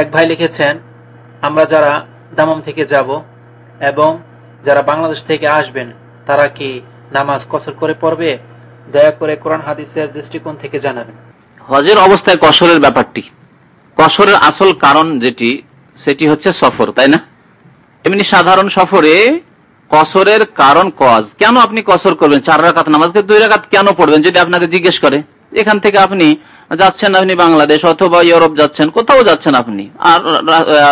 এক ভাই লিখেছেন, আমরা যারা দামাম থেকে যাব এবং যারা বাংলাদেশ থেকে আসবেন, তারা কি নামাজ কসর করে পড়বে? দয়া করে কোরআন হাদিসের দৃষ্টিকোণ থেকে জানাবেন। হজের অবস্থায় কসরের ব্যাপারটি। কসরের আসল কারণ যেটি, সেটি হচ্ছে সফর, তাই না? এমনি সাধারণ সফরে কসরের কারণ কজ। কেন আপনি কসর করবেন? চার রাকাত নামাজকে দুই রাকাত কেন পড়বেন, যদি আপনাকে জিজ্ঞেস করে? এখান থেকে আপনি যাচ্ছেন আপনি বাংলাদেশ অথবা ইউরোপ যাচ্ছেন, কোথাও যাচ্ছেন আপনি। আর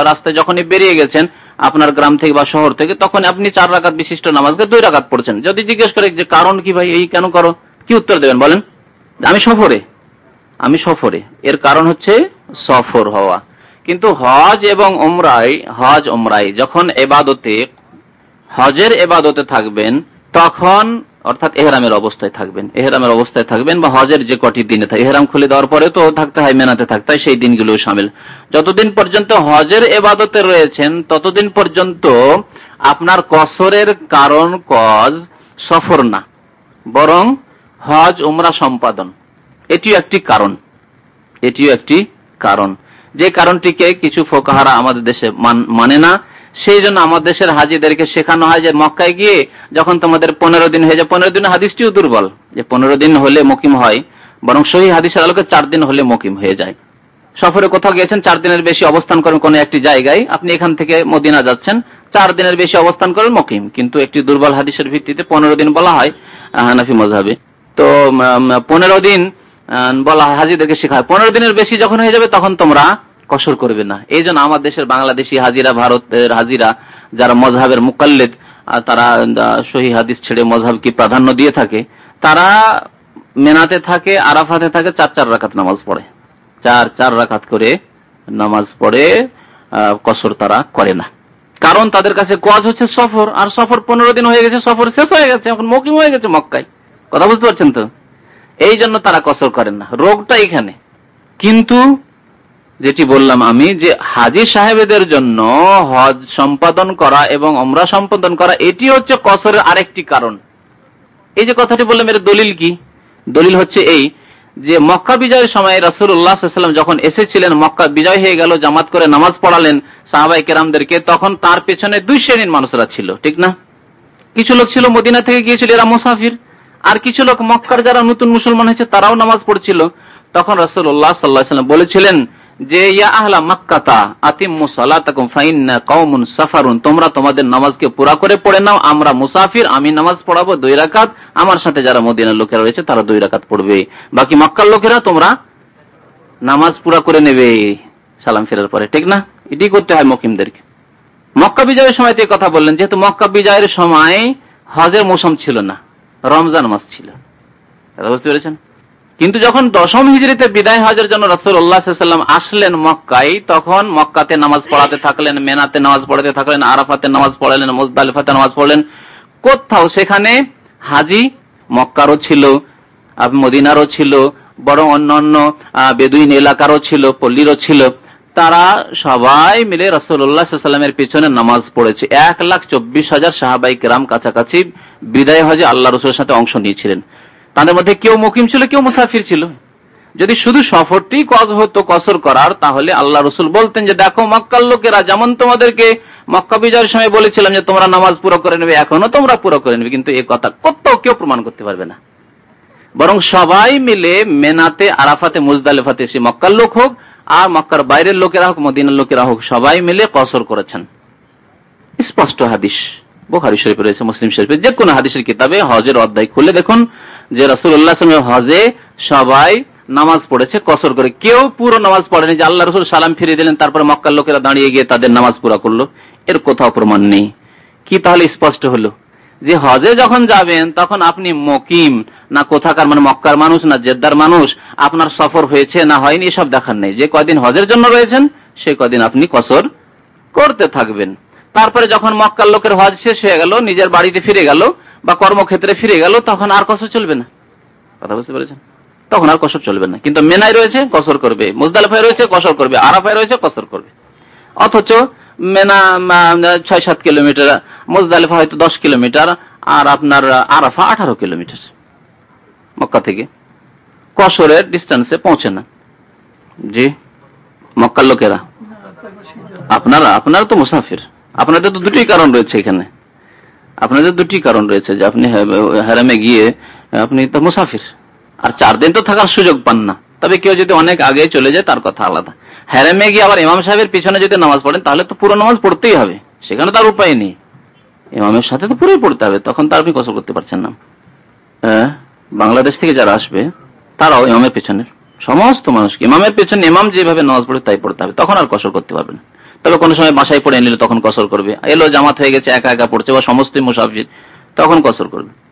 রাস্তায় যখনই বেরিয়ে গেছেন আপনার গ্রাম থেকে বা শহর থেকে তখন আপনি চার রাকাত বিশিষ্ট নামাজকে দুই রাকাত পড়ছেন। যদি জিজ্ঞেস করে, যে কারণ কি ভাই, এই কেন করো, কি উত্তর দেবেন? বলেন, আমি সফরে। আমি সফরে। এর কারণ হচ্ছে সফর হওয়া। কিন্তু হজ এবং ওমরাই হজ ওমরাই যখন এবাদতে, হজের এবাদতে থাকবেন, তখন অর্থাৎ এহরামের অবস্থায় থাকবেন। এহরামের অবস্থায় থাকবেন বা হজের যে কটি দিনে থাকে এহরাম খুলে দেওয়ার পরে তো থাকতে হয়, মেনাতে থাকতে হয়, সেই দিনগুলো সামিল। যতদিন পর্যন্ত হজের এবাদতে রয়েছেন, ততদিন পর্যন্ত আপনার কসরের কারণ কজ সফর না, বরং হজ, উমরা সম্পাদন। এটিও একটি কারণ। এটিও একটি কারণ। যে কারণটিকে কিছু ফোকাহারা আমাদের দেশে মানে না সেই জন্য আমাদের দেশের হাজিদেরকে শেখানো হয় যে মক্কায় গিয়ে যখন তোমাদের পনেরো দিন হয়ে যায়, পনেরো দিন হাদিসটিও দুর্বল যে পনেরো দিন হলে মকিম হয়, বরং সহি হাদিসের আলোকে চার দিন হলে মকিম হয়ে যায়। সফরে কোথাও গিয়েছেন, চার দিনের বেশি অবস্থান করেন কোন একটি জায়গায়, আপনি এখান থেকে মদিনা যাচ্ছেন, চার দিনের বেশি অবস্থান করেন মকিম। কিন্তু একটি দুর্বল হাদিসের ভিত্তিতে পনেরো দিন বলা হয় হানাফি মজাবে তো পনেরো দিন বলা হয় হাজিদেরকে শেখায় পনেরো দিনের বেশি যখন হয়ে যাবে, তখন তোমরা কসর করবে না। এই জন্য আমার দেশের বাংলাদেশি হাজিরা, ভারতের হাজিরা, যারা মজহাবের মুকাল্লেদ তারা সহি হাদিস ছেড়ে মজহাবকে প্রাধান্য দিয়ে থাকে, তারা মেনাতে থাকে, আরাফাতে থাকে, চার চার রাখাত নামাজ পড়ে। চার চার রাখাত করে নামাজ পড়ে কসর তারা করে না। কারণ তাদের কাছে কজ হচ্ছে সফর, আর সফর পনেরো দিন হয়ে গেছে, সফর শেষ হয়ে গেছে, এখন মকিম হয়ে গেছে মক্কায়। কথা বুঝতে পারছেন তো? এই জন্য তারা কসর করেন না। রোগটা এখানে। কিন্তু যেটি বললাম আমি, যে হাজি সাহেবেদের জন্য হজ সম্পাদন করা এবং অমরা সম্পাদন করা, এটি হচ্ছে কসরের আরেকটি কারণ। এই যে কথাটি বললাম, এর দলিল কি? দলিল হচ্ছে এই যে মক্কা বিজয়ের সময় রাসুল্লাহাম যখন এসেছিলেন, মক্কা বিজয় হয়ে গেল, জামাত করে নামাজ পড়ালেন সাহাবাই কেরামদেরকে, তখন তার পেছনে দুই শ্রেণির মানুষরা ছিল, ঠিক না? কিছু লোক ছিল মদিনা থেকে গিয়েছিল, এরা মুসাফির। আর কিছু লোক মক্কার যারা নতুন মুসলমান হয়েছে, তারাও নামাজ পড়ছিল। তখন রাসুল্লাহ সাল্লাহ বলেছিলেন যে, ইয়া আহলা মাক্কাতা আতিম্মু সালাতাকুম, ফাইন্না কওমুন সাফারুন, তোমরা তোমাদের নামাজকে পুরা করে পড়ে নাও, আমরা মুসাফির, আমি নামাজ পড়াবো দুই রাকাত, আমার সাথে যারা মদিনার লোকেরা রয়েছে, তারা দুই রাকাত পড়বে। বাকি মক্কার লোকেরা তোমরা নামাজ পুরা করে নেবে। সালাম ফেরার পরে, ঠিক না? এটি করতে হয় মকিমদেরকে। মক্কা বিজয়ের সময় তো কথা বললেন, যেহেতু মক্কা বিজয়ের সময় হজের মৌসুম ছিল না, রমজান মাস ছিল। বুঝতে পেরেছেন? কিন্তু যখন দশম হিজড়িতে বিদায় হজের জন্য রসুল্লাহাম আসলেন মক্কাই তখন মক্কাতে নামাজ পড়াতে থাকলেন, মেনাতে নামাজ পড়াতে থাকলেন, আরাফাতে নামাজ পড়ালেন, মুজদালিফাতে নামাজ পড়লেন। কোথাও সেখানে হাজি মক্কারও ছিল মদিনারও ছিল বড় অন্য অন্য বেদুইন এলাকারও ছিল, পল্লীরও ছিল। তারা সবাই মিলে রসুল্লাহামের পিছনে নামাজ পড়েছে। এক লাখ চব্বিশ হাজার সাহাবাই গ্রাম কাছাকাছি বিদায় হজে আল্লাহ রসুলের সাথে অংশ নিয়েছিলেন। তাদের মধ্যে কেউ মুকিম ছিল, কেউ মুসাফির ছিল। যদি শুধু সফরটি কজ হতো, কসর করার, তাহলে আল্লাহ রসুল বলতেন যে, দেখো, মক্কার লোকেরা যেমন তোমাদেরকে মক্কা বিজয়ের সময় বলেছিলাম যে, তোমরা নামাজ পুরো করে নেবে, এখনও তোমরা পুরো করে নেবে, কিন্তু এ কথা কোথাও কেউ প্রমাণ করতে পারবে না। বরং সবাই মিলে মেনাতে, আরাফাতে, মুজদালেফাতে সে মক্কার লোক হোক, আর মক্কার বাইরের লোকেরা হোক, মদিনার লোকেরা হোক, সবাই মিলে কসর করেছেন। স্পষ্ট হাদিস। বোখারি শরীফ রয়েছে, মুসলিম শরীফে যে কোনো হাদিসের কিতাবে হজের অধ্যায় খুলে দেখুন যে রসুল্লাহ হজে সবাই নামাজ পড়েছে, কসর করে। কেউ পুরো নামাজ পড়েনি যে আল্লাহ রসুল সালাম ফিরিয়ে দিলেন, তারপরে মক্কার লোকেরা দাঁড়িয়ে গিয়ে তাদের নামাজ পুরা করল। এর কোথাও প্রমাণ নেই। কি তাহলে স্পষ্ট হলো? যে হজে যখন যাবেন, তখন আপনি মকিম, না কোথাকার মানে মক্কার মানুষ, না জেদ্দার মানুষ, আপনার সফর হয়েছে না হয়নি, এসব দেখার নেই। যে কদিন হজের জন্য রয়েছেন, সে কদিন আপনি কসর করতে থাকবেন। তারপরে যখন মক্কার লোকের হজ শেষ হয়ে গেল, নিজের বাড়িতে ফিরে গেল বা কর্মক্ষেত্রে ফিরে গেল, তখন আর কসর চলবে না। কথা বুঝতে পেরেছেন? তখন আর কসর চলবে না। কিন্তু মেনায় রয়েছে, কসর করবে। মুজদালিফায় রয়েছে, কসর করবে। আরাফায় রয়েছে, কসর করবে। অথচ মেনা ছয় সাত কিলোমিটার, মুজদালিফা হয়তো দশ কিলোমিটার, আর আপনার আরাফা আঠারো কিলোমিটার। মক্কা থেকে। কসরের ডিস্টেন্সে পৌঁছে না। জি, মক্কার লোকেরা। আপনারা আপনারা তো মুসাফির। আপনাদের তো দুটি কারণ রয়েছে এখানে। আপনাদের দুটি কারণ রয়েছে যে আপনি হারামে গিয়ে আপনি তো মুসাফির। আর চার দিন তো থাকার সুযোগ পান না। তবে কেউ যদি অনেক আগে চলে যায় তার কথা আলাদা। হ্যারামে গিয়ে আবার ইমাম সাহেবের পিছনে যদি নামাজ পড়েন তাহলে তো পুরো নামাজ পড়তেই হবে। সেখানে তার উপায় নেই। ইমামের সাথে তো পুরোই পড়তে হবে। তখন তো আপনি কসর করতে পারছেন না। হ্যাঁ, বাংলাদেশ থেকে যারা আসবে তারাও ইমামের পেছনের। সমস্ত মানুষকে ইমামের পেছনে ইমাম যেভাবে নামাজ পড়ে তাই পড়তে হবে। তখন আর কসর করতে পারবে না। তবে কোনো সময় বাসায় পড়ে নিলে, তখন কসর করবে। এলো জামাত হয়ে গেছে, একা একা পড়ছে, বা সমস্ত মুসাফির, তখন কসর করবে।